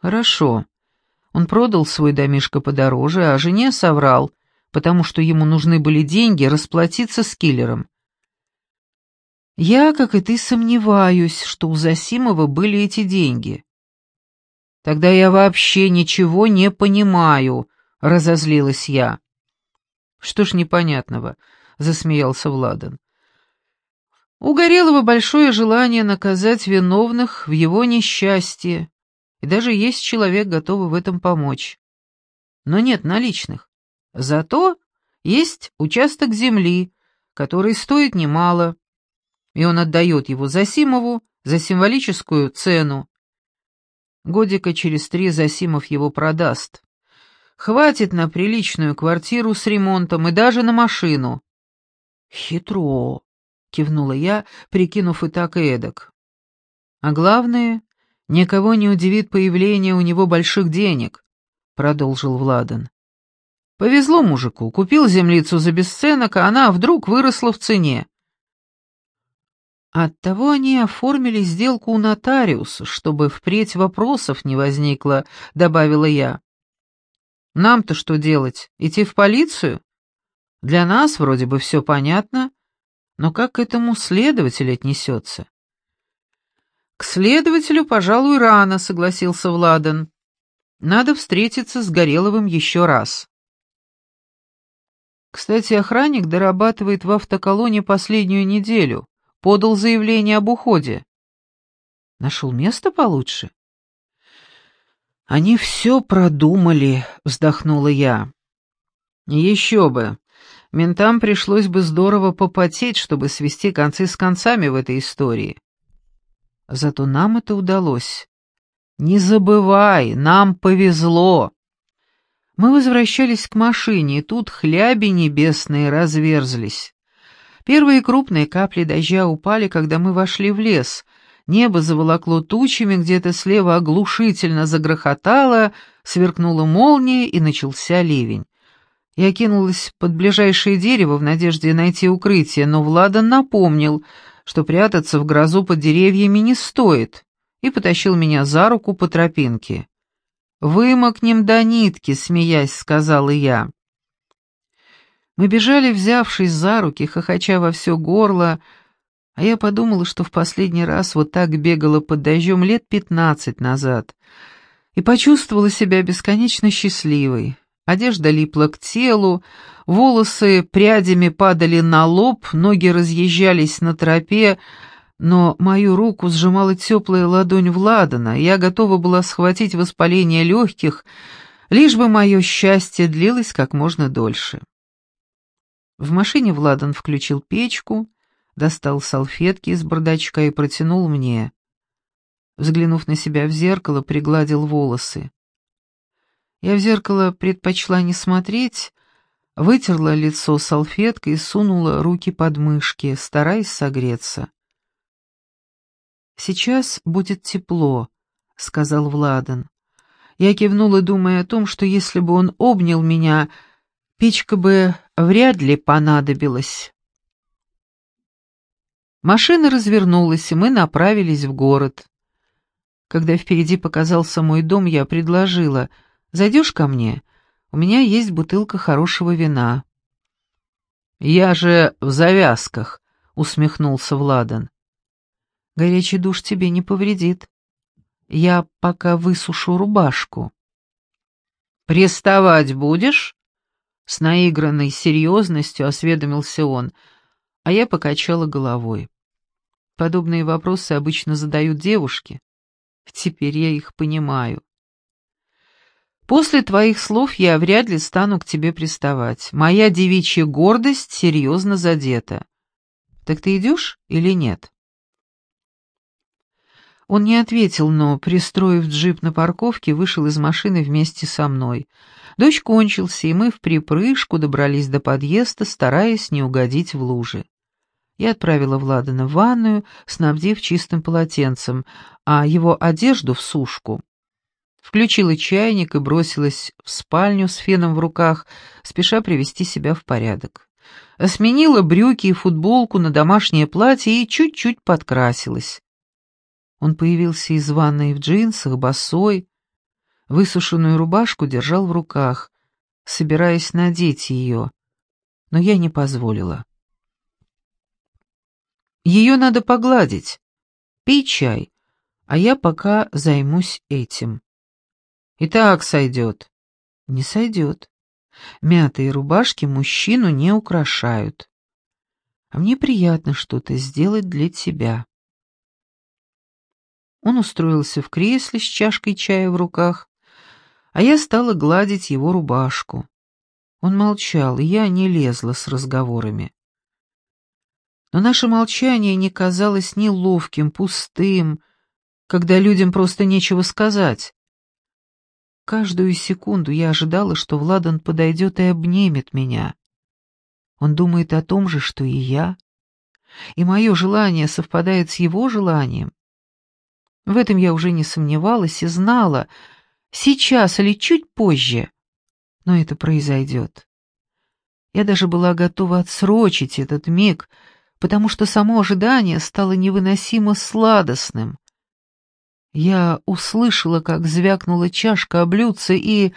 Хорошо. Он продал свой домишко подороже, а жене соврал, потому что ему нужны были деньги расплатиться с киллером. Я, как и ты, сомневаюсь, что у Засимова были эти деньги. Тогда я вообще ничего не понимаю, разозлилась я. Что ж непонятного, засмеялся Владан. У Горелого большое желание наказать виновных в его несчастье, и даже есть человек, готовый в этом помочь. Но нет наличных. Зато есть участок земли, который стоит немало, и он отдает его Засимову за символическую цену. Годика через три Засимов его продаст. Хватит на приличную квартиру с ремонтом и даже на машину. Хитро, кивнула я, прикинув и так и эдак. А главное, никого не удивит появление у него больших денег, продолжил Владан. Повезло мужику, купил землицу за бесценок, а она вдруг выросла в цене. Оттого они оформили сделку у нотариуса, чтобы впредь вопросов не возникло, добавила я. Нам-то что делать, идти в полицию? Для нас вроде бы все понятно, но как к этому следователь отнесется? К следователю, пожалуй, рано, согласился Владан. Надо встретиться с Гореловым еще раз. Кстати, охранник дорабатывает в автоколоне последнюю неделю подал заявление об уходе. Нашел место получше? Они все продумали, вздохнула я. Еще бы. Ментам пришлось бы здорово попотеть, чтобы свести концы с концами в этой истории. Зато нам это удалось. Не забывай, нам повезло. Мы возвращались к машине, и тут хляби небесные разверзлись. Первые крупные капли дождя упали, когда мы вошли в лес. Небо заволокло тучами, где-то слева оглушительно загрохотало, сверкнула молния и начался ливень. Я кинулась под ближайшее дерево в надежде найти укрытие, но Владан напомнил, что прятаться в грозу под деревьями не стоит, и потащил меня за руку по тропинке. «Вымокнем до нитки», — смеясь, сказала я. Мы бежали, взявшись за руки, хохоча во все горло, а я подумала, что в последний раз вот так бегала под дождем лет пятнадцать назад и почувствовала себя бесконечно счастливой. Одежда липла к телу, волосы прядями падали на лоб, ноги разъезжались на тропе, но мою руку сжимала теплая ладонь Владана, и я готова была схватить воспаление легких, лишь бы мое счастье длилось как можно дольше. В машине Владан включил печку, достал салфетки из бардачка и протянул мне. Взглянув на себя в зеркало, пригладил волосы. Я в зеркало предпочла не смотреть, вытерла лицо салфеткой и сунула руки под мышки, стараясь согреться. «Сейчас будет тепло», — сказал Владан. Я кивнула, думая о том, что если бы он обнял меня, печка бы вряд ли понадобилось. Машина развернулась, и мы направились в город. Когда впереди показался мой дом, я предложила, «Зайдешь ко мне? У меня есть бутылка хорошего вина». «Я же в завязках», — усмехнулся Владан. «Горячий душ тебе не повредит. Я пока высушу рубашку». «Приставать будешь?» С наигранной серьезностью осведомился он, а я покачала головой. Подобные вопросы обычно задают девушки. Теперь я их понимаю. После твоих слов я вряд ли стану к тебе приставать. Моя девичья гордость серьезно задета. Так ты идешь или нет? Он не ответил, но, пристроив джип на парковке, вышел из машины вместе со мной — Дождь кончился, и мы в припрыжку добрались до подъезда, стараясь не угодить в лужи. Я отправила Владана в ванную, снабдив чистым полотенцем, а его одежду в сушку. Включила чайник и бросилась в спальню с феном в руках, спеша привести себя в порядок. Сменила брюки и футболку на домашнее платье и чуть-чуть подкрасилась. Он появился из ванной в джинсах, босой, Высушенную рубашку держал в руках, собираясь надеть ее, но я не позволила. Ее надо погладить. Пей чай, а я пока займусь этим. И так сойдет. Не сойдет. Мятые рубашки мужчину не украшают. А мне приятно что-то сделать для тебя. Он устроился в кресле с чашкой чая в руках, а я стала гладить его рубашку. Он молчал, и я не лезла с разговорами. Но наше молчание не казалось ни ловким, пустым, когда людям просто нечего сказать. Каждую секунду я ожидала, что Владан подойдет и обнимет меня. Он думает о том же, что и я, и мое желание совпадает с его желанием. В этом я уже не сомневалась и знала, сейчас или чуть позже, но это произойдет. Я даже была готова отсрочить этот миг, потому что само ожидание стало невыносимо сладостным. Я услышала, как звякнула чашка о блюдце и,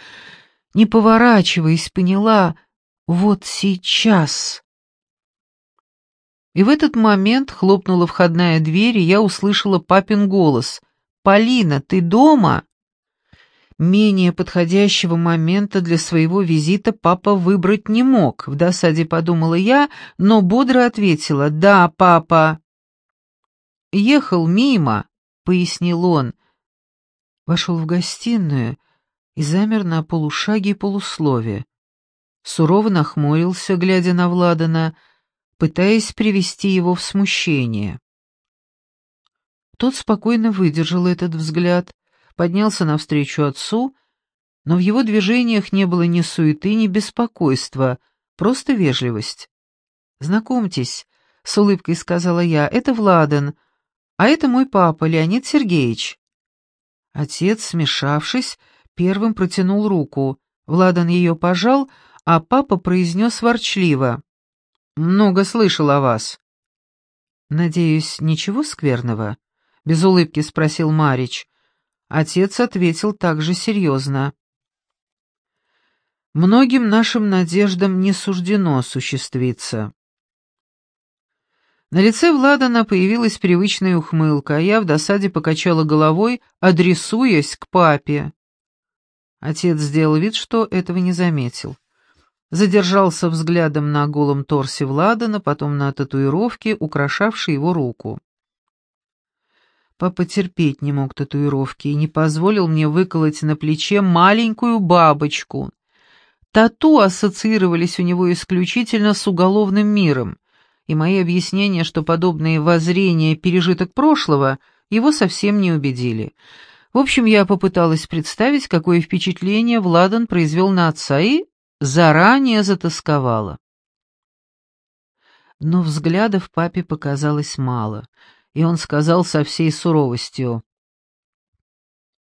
не поворачиваясь, поняла «вот сейчас». И в этот момент хлопнула входная дверь, и я услышала папин голос. «Полина, ты дома?» Менее подходящего момента для своего визита папа выбрать не мог, в досаде подумала я, но бодро ответила «Да, папа». «Ехал мимо», — пояснил он. Вошел в гостиную и замер на полушаге и полуслове. Сурово нахмурился, глядя на Владана, пытаясь привести его в смущение. Тот спокойно выдержал этот взгляд, поднялся навстречу отцу, но в его движениях не было ни суеты, ни беспокойства, просто вежливость. «Знакомьтесь», — с улыбкой сказала я, — «это Владан, а это мой папа, Леонид Сергеевич». Отец, смешавшись, первым протянул руку. Владан ее пожал, а папа произнес ворчливо. «Много слышал о вас». «Надеюсь, ничего скверного?» — без улыбки спросил Марич. Отец ответил также серьезно. «Многим нашим надеждам не суждено осуществиться. На лице Владана появилась привычная ухмылка, а я в досаде покачала головой, адресуясь к папе. Отец сделал вид, что этого не заметил. Задержался взглядом на голом торсе Владана, потом на татуировке, украшавшей его руку. Папа терпеть не мог татуировки и не позволил мне выколоть на плече маленькую бабочку. Тату ассоциировались у него исключительно с уголовным миром и мои объяснения, что подобные воззрения пережиток прошлого, его совсем не убедили. В общем, я попыталась представить, какое впечатление Владан произвел на отца, и заранее затасковала. Но взглядов папе показалось мало, и он сказал со всей суровостью.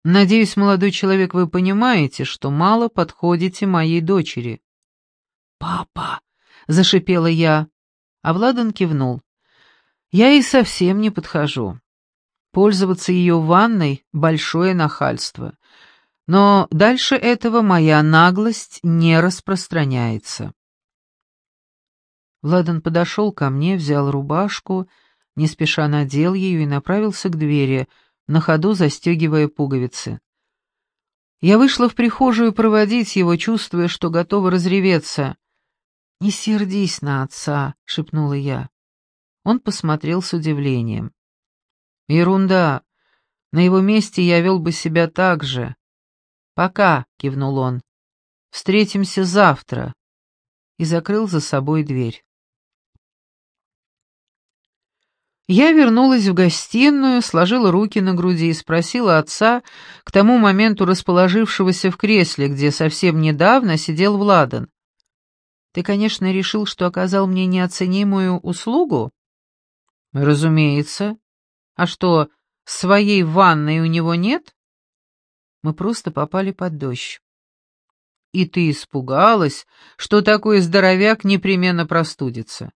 «Надеюсь, молодой человек, вы понимаете, что мало подходите моей дочери». «Папа!» — зашипела я. А Владан кивнул. «Я и совсем не подхожу. Пользоваться ее ванной — большое нахальство. Но дальше этого моя наглость не распространяется». Владан подошел ко мне, взял рубашку, не спеша надел ее и направился к двери, на ходу застегивая пуговицы. Я вышла в прихожую проводить его, чувствуя, что готова разреветься. «Не сердись на отца», — шепнула я. Он посмотрел с удивлением. «Ерунда. На его месте я вел бы себя так же». «Пока», — кивнул он. «Встретимся завтра». И закрыл за собой дверь. Я вернулась в гостиную, сложила руки на груди и спросила отца, к тому моменту расположившегося в кресле, где совсем недавно сидел Владан. Ты, конечно, решил, что оказал мне неоценимую услугу? Разумеется. А что, своей ванной у него нет? Мы просто попали под дождь. И ты испугалась, что такой здоровяк непременно простудится.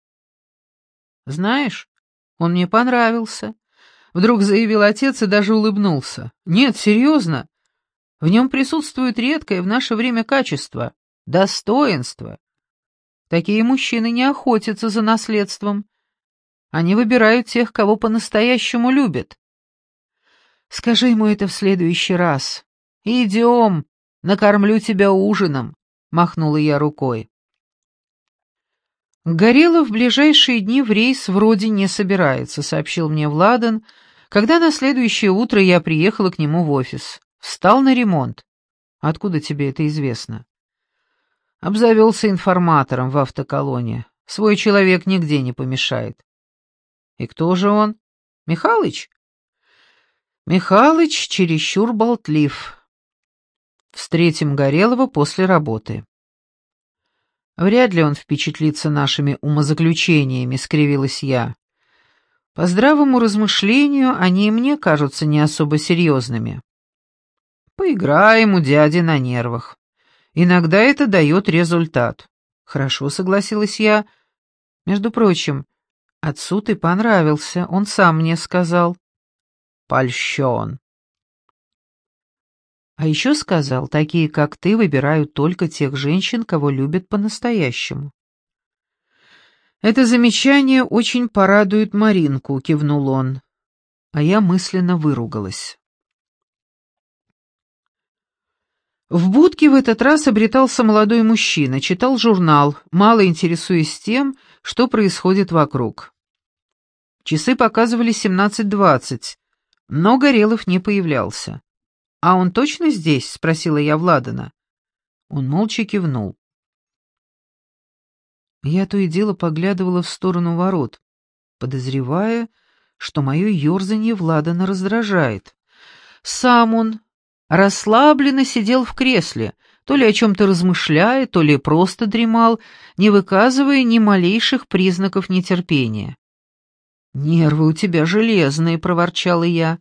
Знаешь, он мне понравился. Вдруг заявил отец и даже улыбнулся. Нет, серьезно. В нем присутствует редкое в наше время качество — достоинство. Такие мужчины не охотятся за наследством. Они выбирают тех, кого по-настоящему любят. Скажи ему это в следующий раз. Идем, накормлю тебя ужином, — махнула я рукой. Горелов в ближайшие дни в рейс вроде не собирается, сообщил мне Владан, когда на следующее утро я приехала к нему в офис. Встал на ремонт. Откуда тебе это известно? Обзавелся информатором в автоколоне. Свой человек нигде не помешает. И кто же он? Михалыч? Михалыч чересчур болтлив. Встретим Горелого после работы. Вряд ли он впечатлится нашими умозаключениями, скривилась я. По здравому размышлению они и мне кажутся не особо серьезными. Поиграем у дяди на нервах. Иногда это дает результат. Хорошо, согласилась я. Между прочим, отцу ты понравился, он сам мне сказал. Польщен. А еще сказал, такие, как ты, выбирают только тех женщин, кого любят по-настоящему. «Это замечание очень порадует Маринку», — кивнул он. А я мысленно выругалась. В будке в этот раз обретался молодой мужчина, читал журнал, мало интересуясь тем, что происходит вокруг. Часы показывали 17.20, но Горелов не появлялся. «А он точно здесь?» — спросила я Владана. Он молча кивнул. Я то и дело поглядывала в сторону ворот, подозревая, что мое ерзанье Владана раздражает. Сам он, расслабленно сидел в кресле, то ли о чем-то размышляя, то ли просто дремал, не выказывая ни малейших признаков нетерпения. «Нервы у тебя железные», — проворчала я.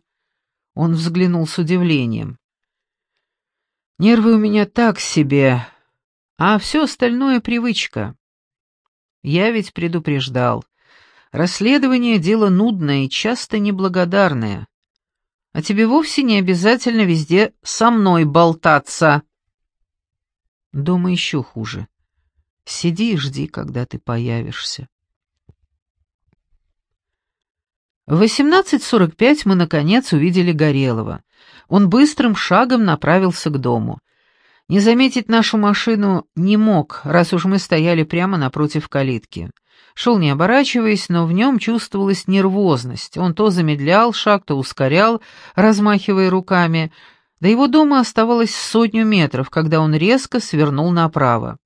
Он взглянул с удивлением. «Нервы у меня так себе, а все остальное — привычка. Я ведь предупреждал. Расследование — дело нудное и часто неблагодарное а тебе вовсе не обязательно везде со мной болтаться. Дома еще хуже. Сиди и жди, когда ты появишься. В 18.45 мы, наконец, увидели Горелого. Он быстрым шагом направился к дому. Не заметить нашу машину не мог, раз уж мы стояли прямо напротив калитки. Шел не оборачиваясь, но в нем чувствовалась нервозность. Он то замедлял шаг, то ускорял, размахивая руками. До его дома оставалось сотню метров, когда он резко свернул направо.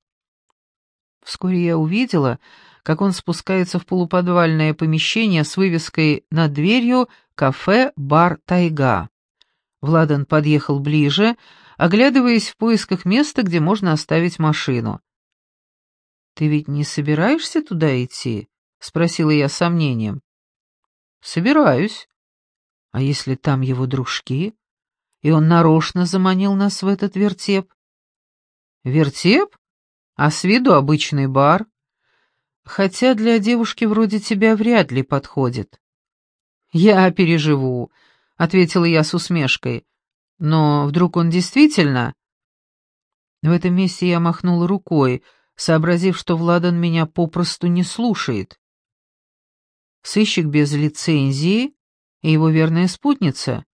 Вскоре я увидела, как он спускается в полуподвальное помещение с вывеской над дверью «Кафе-бар Тайга». Владан подъехал ближе, оглядываясь в поисках места, где можно оставить машину. «Ты ведь не собираешься туда идти?» — спросила я с сомнением. «Собираюсь. А если там его дружки, и он нарочно заманил нас в этот вертеп?» «Вертеп? А с виду обычный бар. Хотя для девушки вроде тебя вряд ли подходит». «Я переживу», — ответила я с усмешкой. «Но вдруг он действительно...» В этом месте я махнула рукой, — сообразив, что Владан меня попросту не слушает. Сыщик без лицензии и его верная спутница.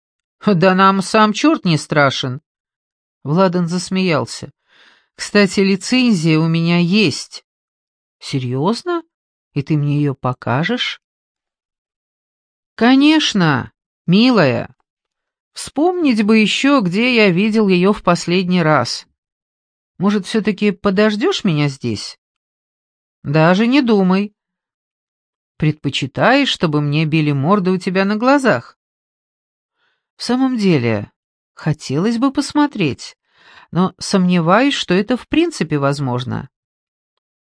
Да нам сам черт не страшен. Владан засмеялся. Кстати, лицензия у меня есть. Серьезно? И ты мне ее покажешь? Конечно, милая. Вспомнить бы еще, где я видел ее в последний раз. Может, все-таки подождешь меня здесь? Даже не думай. Предпочитаешь, чтобы мне били морды у тебя на глазах? В самом деле, хотелось бы посмотреть, но сомневаюсь, что это в принципе возможно.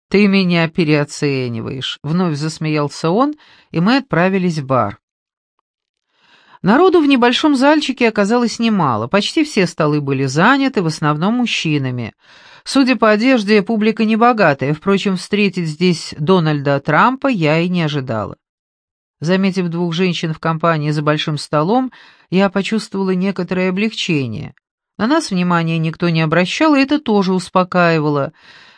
Ты меня переоцениваешь, вновь засмеялся он, и мы отправились в бар. Народу в небольшом зальчике оказалось немало, почти все столы были заняты, в основном мужчинами. Судя по одежде, публика небогатая, впрочем, встретить здесь Дональда Трампа я и не ожидала. Заметив двух женщин в компании за большим столом, я почувствовала некоторое облегчение. На нас внимания никто не обращал, и это тоже успокаивало.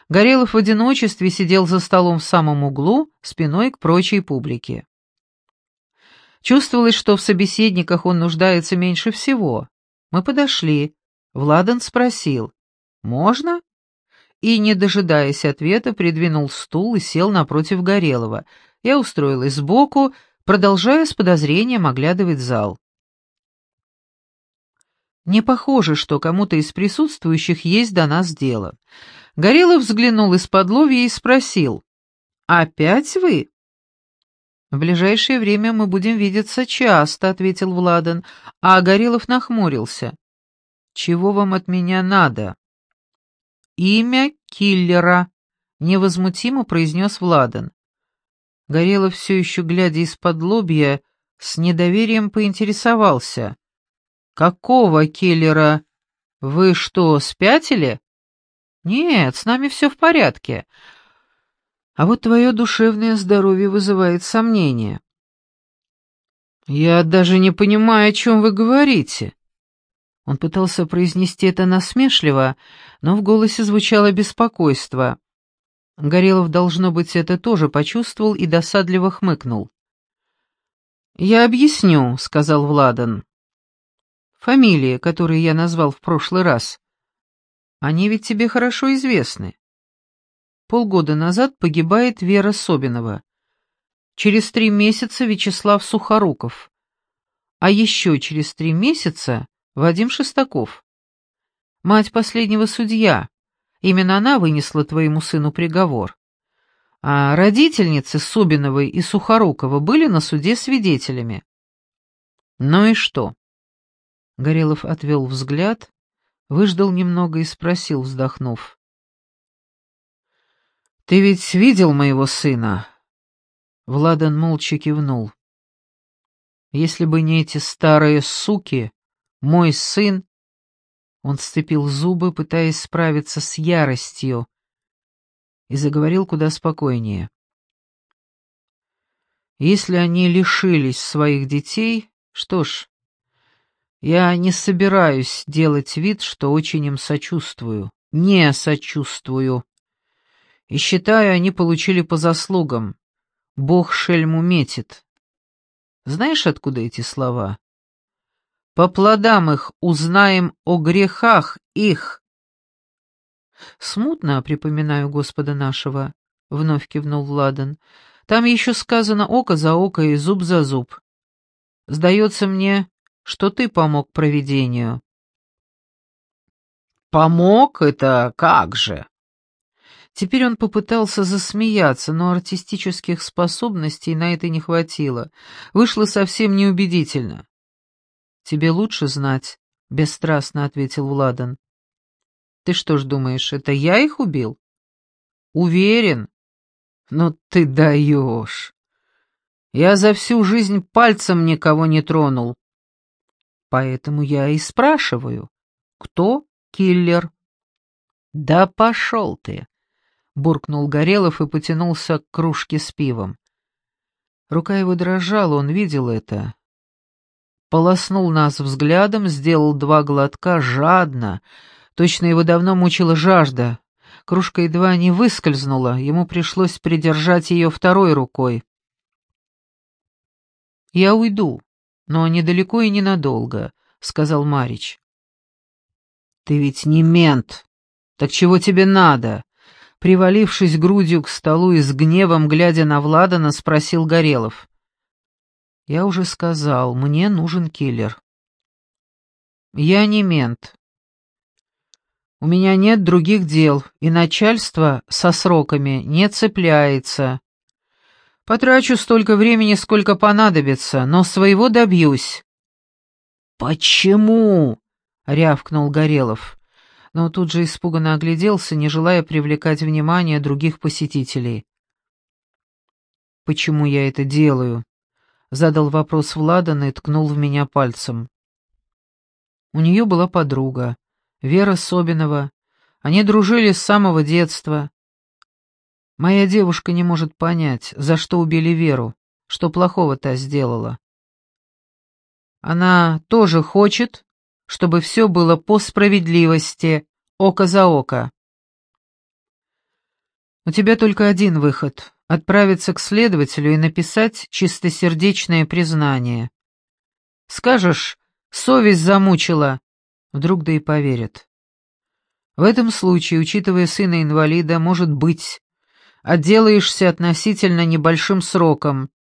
Горелов в одиночестве сидел за столом в самом углу, спиной к прочей публике. Чувствовалось, что в собеседниках он нуждается меньше всего. Мы подошли. Владан спросил «Можно?» и, не дожидаясь ответа, придвинул стул и сел напротив Горелого. Я устроилась сбоку, продолжая с подозрением оглядывать зал. Не похоже, что кому-то из присутствующих есть до нас дело. Горелов взглянул из-под ловья и спросил. «Опять вы?» «В ближайшее время мы будем видеться часто», — ответил Владан, а Горелов нахмурился. «Чего вам от меня надо?» «Имя киллера», — невозмутимо произнес Владан. Горелов все еще, глядя из-под лобья, с недоверием поинтересовался. «Какого киллера? Вы что, спятили?» «Нет, с нами все в порядке. А вот твое душевное здоровье вызывает сомнения». «Я даже не понимаю, о чем вы говорите». Он пытался произнести это насмешливо, но в голосе звучало беспокойство. Горелов, должно быть, это тоже почувствовал и досадливо хмыкнул. «Я объясню», — сказал Владан. Фамилии, которые я назвал в прошлый раз. Они ведь тебе хорошо известны. Полгода назад погибает Вера Собинова. Через три месяца Вячеслав Сухоруков. А еще через три месяца Вадим Шестаков. Мать последнего судья. Именно она вынесла твоему сыну приговор. А родительницы Собиновой и Сухорукова были на суде свидетелями. Ну и что? Горелов отвел взгляд, выждал немного и спросил, вздохнув. «Ты ведь видел моего сына?» Владан молча кивнул. «Если бы не эти старые суки, мой сын...» Он сцепил зубы, пытаясь справиться с яростью, и заговорил куда спокойнее. «Если они лишились своих детей, что ж, я не собираюсь делать вид, что очень им сочувствую. Не сочувствую. И считаю, они получили по заслугам. Бог шельму метит. Знаешь, откуда эти слова? По плодам их узнаем о грехах их. Смутно припоминаю Господа нашего, — вновь кивнул Владан. Там еще сказано око за око и зуб за зуб. Сдается мне, что ты помог провидению». «Помог? Это как же?» Теперь он попытался засмеяться, но артистических способностей на это не хватило. Вышло совсем неубедительно. «Тебе лучше знать», — бесстрастно ответил Владан. «Ты что ж думаешь, это я их убил?» «Уверен». «Ну ты даешь. Я за всю жизнь пальцем никого не тронул. Поэтому я и спрашиваю, кто киллер? Да пошел ты, буркнул Горелов и потянулся к кружке с пивом. Рука его дрожала, он видел это. Полоснул нас взглядом, сделал два глотка жадно. Точно его давно мучила жажда. Кружка едва не выскользнула, ему пришлось придержать ее второй рукой. «Я уйду», но недалеко и ненадолго», — сказал Марич. «Ты ведь не мент. Так чего тебе надо?» Привалившись грудью к столу и с гневом, глядя на Владана, спросил Горелов. «Я уже сказал, мне нужен киллер». «Я не мент. У меня нет других дел, и начальство со сроками не цепляется. Потрачу столько времени, сколько понадобится, но своего добьюсь». «Почему?» — рявкнул Горелов, но тут же испуганно огляделся, не желая привлекать внимание других посетителей. «Почему я это делаю?» — задал вопрос Владан и ткнул в меня пальцем. У нее была подруга, Вера Собинова. Они дружили с самого детства. Моя девушка не может понять, за что убили Веру, что плохого та сделала. Она тоже хочет, чтобы все было по справедливости, око за око. У тебя только один выход — отправиться к следователю и написать чистосердечное признание. Скажешь, совесть замучила, вдруг да и поверят. В этом случае, учитывая сына инвалида, может быть, отделаешься относительно небольшим сроком.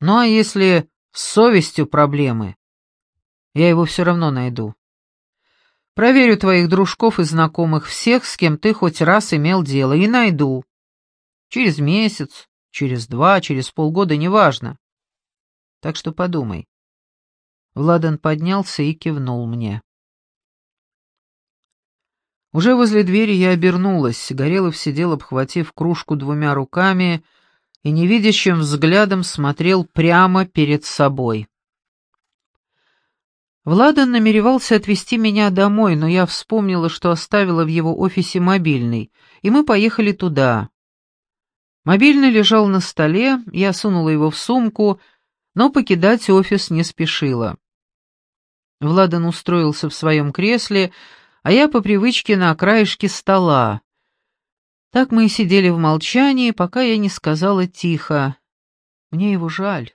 Ну а если с совестью проблемы, я его все равно найду. Проверю твоих дружков и знакомых, всех, с кем ты хоть раз имел дело, и найду. Через месяц, через два, через полгода, неважно. Так что подумай. Владан поднялся и кивнул мне. Уже возле двери я обернулась, Горелов сидел, обхватив кружку двумя руками, и невидящим взглядом смотрел прямо перед собой. Владан намеревался отвезти меня домой, но я вспомнила, что оставила в его офисе мобильный, и мы поехали туда. Мобильный лежал на столе, я сунула его в сумку, но покидать офис не спешила. Владан устроился в своем кресле, а я по привычке на краешке стола. Так мы и сидели в молчании, пока я не сказала тихо. «Мне его жаль».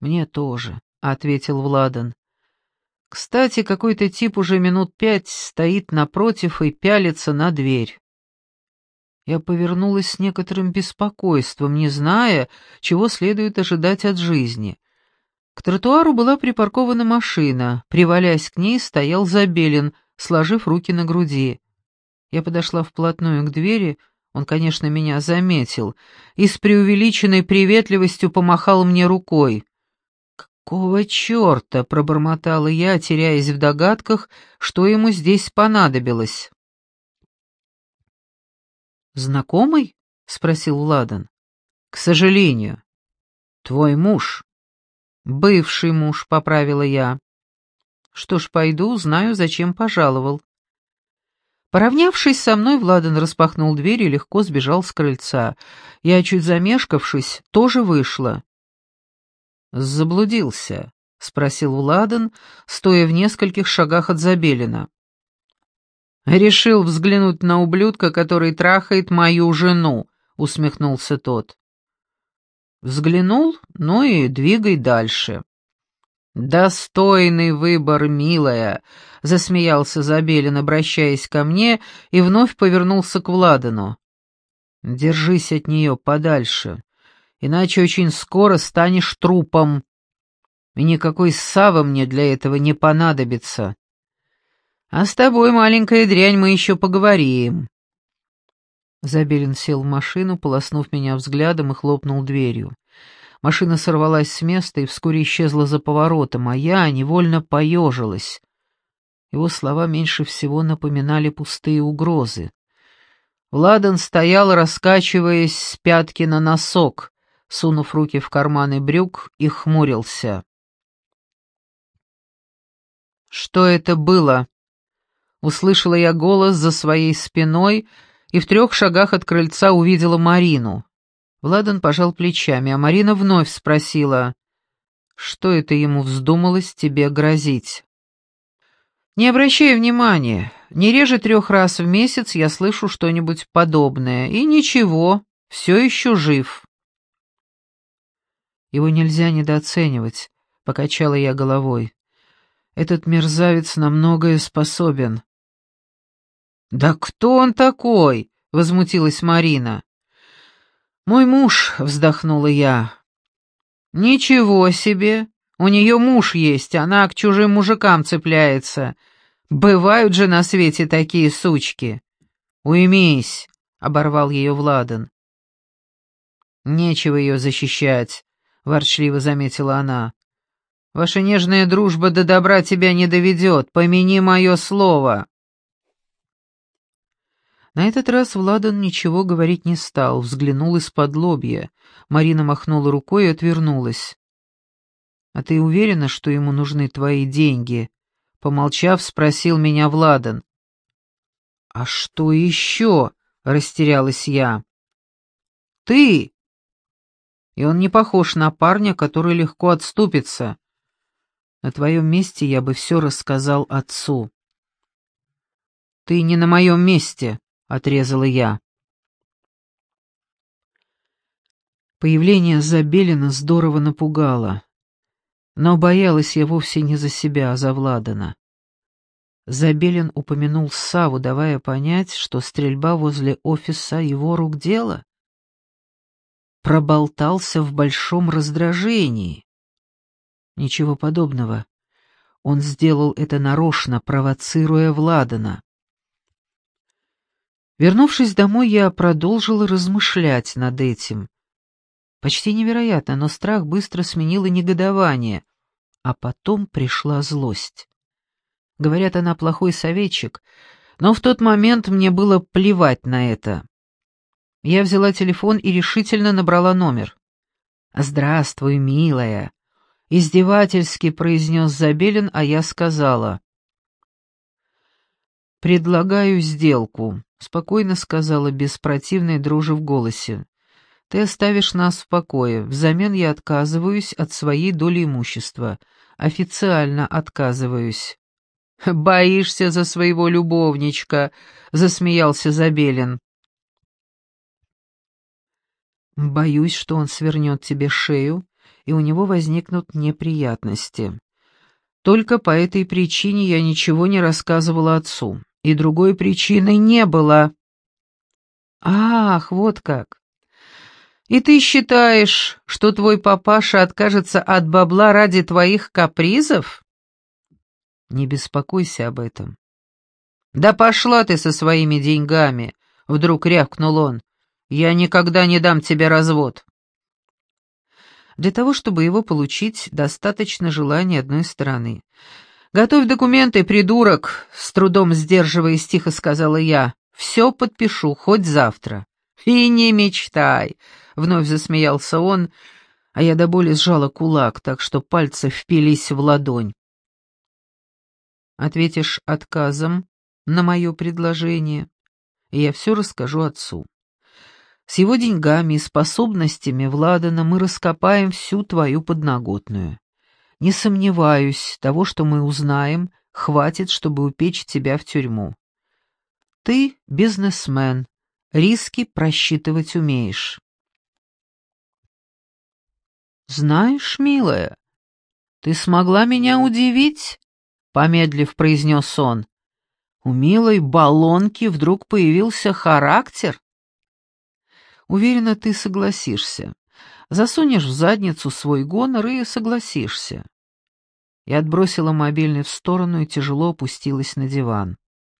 «Мне тоже», — ответил Владан. «Кстати, какой-то тип уже минут пять стоит напротив и пялится на дверь». Я повернулась с некоторым беспокойством, не зная, чего следует ожидать от жизни. К тротуару была припаркована машина, привалясь к ней, стоял Забелин — сложив руки на груди. Я подошла вплотную к двери, он, конечно, меня заметил, и с преувеличенной приветливостью помахал мне рукой. «Какого черта?» — пробормотала я, теряясь в догадках, что ему здесь понадобилось. «Знакомый?» — спросил Ладан. «К сожалению. Твой муж». «Бывший муж», — поправила я. Что ж, пойду, знаю, зачем пожаловал. Поравнявшись со мной, Владан распахнул дверь и легко сбежал с крыльца. Я, чуть замешкавшись, тоже вышла. «Заблудился?» — спросил Владан, стоя в нескольких шагах от Забелина. «Решил взглянуть на ублюдка, который трахает мою жену», — усмехнулся тот. «Взглянул, ну и двигай дальше». «Достойный выбор, милая!» — засмеялся Забелин, обращаясь ко мне, и вновь повернулся к Владану. «Держись от нее подальше, иначе очень скоро станешь трупом, и никакой Сава мне для этого не понадобится. А с тобой, маленькая дрянь, мы еще поговорим». Забелин сел в машину, полоснув меня взглядом и хлопнул дверью. Машина сорвалась с места и вскоре исчезла за поворотом, а я невольно поежилась. Его слова меньше всего напоминали пустые угрозы. Владан стоял, раскачиваясь с пятки на носок, сунув руки в карманы брюк и хмурился. «Что это было?» Услышала я голос за своей спиной и в трех шагах от крыльца увидела Марину. Владан пожал плечами, а Марина вновь спросила, «Что это ему вздумалось тебе грозить?» «Не обращай внимания. Не реже трех раз в месяц я слышу что-нибудь подобное. И ничего, все еще жив». «Его нельзя недооценивать», — покачала я головой. «Этот мерзавец на многое способен». «Да кто он такой?» — возмутилась Марина. «Мой муж», — вздохнула я. «Ничего себе! У нее муж есть, она к чужим мужикам цепляется. Бывают же на свете такие сучки!» «Уймись!» — оборвал ее Владан. «Нечего ее защищать», — ворчливо заметила она. «Ваша нежная дружба до добра тебя не доведет, помяни мое слово». На этот раз Владан ничего говорить не стал, взглянул из-под лобья. Марина махнула рукой и отвернулась. «А ты уверена, что ему нужны твои деньги?» Помолчав, спросил меня Владан. «А что еще?» — растерялась я. «Ты!» И он не похож на парня, который легко отступится. На твоем месте я бы все рассказал отцу». «Ты не на моем месте», — отрезала я. Появление Забелина здорово напугало. Но боялась я вовсе не за себя, а за Владана. Забелин упомянул Саву, давая понять, что стрельба возле офиса его рук дело. Проболтался в большом раздражении. Ничего подобного. Он сделал это нарочно, провоцируя Владана. Вернувшись домой, я продолжила размышлять над этим. Почти невероятно, но страх быстро сменило негодование, а потом пришла злость. Говорят, она плохой советчик, но в тот момент мне было плевать на это. Я взяла телефон и решительно набрала номер. «Здравствуй, милая», — издевательски произнес Забелин, а я сказала. «Предлагаю сделку», — спокойно сказала без противной дрожи в голосе. Ты оставишь нас в покое. Взамен я отказываюсь от своей доли имущества. Официально отказываюсь». «Боишься за своего любовничка», — засмеялся Забелин. «Боюсь, что он свернет тебе шею, и у него возникнут неприятности. Только по этой причине я ничего не рассказывала отцу, и другой причины не было». «Ах, вот как! И ты считаешь, что твой папаша откажется от бабла ради твоих капризов? Не беспокойся об этом. Да пошла ты со своими деньгами, вдруг рявкнул он. Я никогда не дам тебе развод. Для того, чтобы его получить, достаточно желания одной стороны. «Готовь документы, придурок!» — с трудом сдерживаясь, тихо сказала я. «Все подпишу, хоть завтра». «И не мечтай!» — вновь засмеялся он, а я до боли сжала кулак, так что пальцы впились в ладонь. «Ответишь отказом на мое предложение, и я все расскажу отцу. С его деньгами и способностями, Владана, мы раскопаем всю твою подноготную. Не сомневаюсь, того, что мы узнаем, хватит, чтобы упечь тебя в тюрьму. Ты бизнесмен, риски просчитывать умеешь. «Знаешь, милая, ты смогла меня удивить?» — помедлив произнес он. «У милой баллонки вдруг появился характер». «Уверена, ты согласишься. Засунешь в задницу свой гонор и согласишься». Я отбросила мобильный в сторону и тяжело опустилась на диван.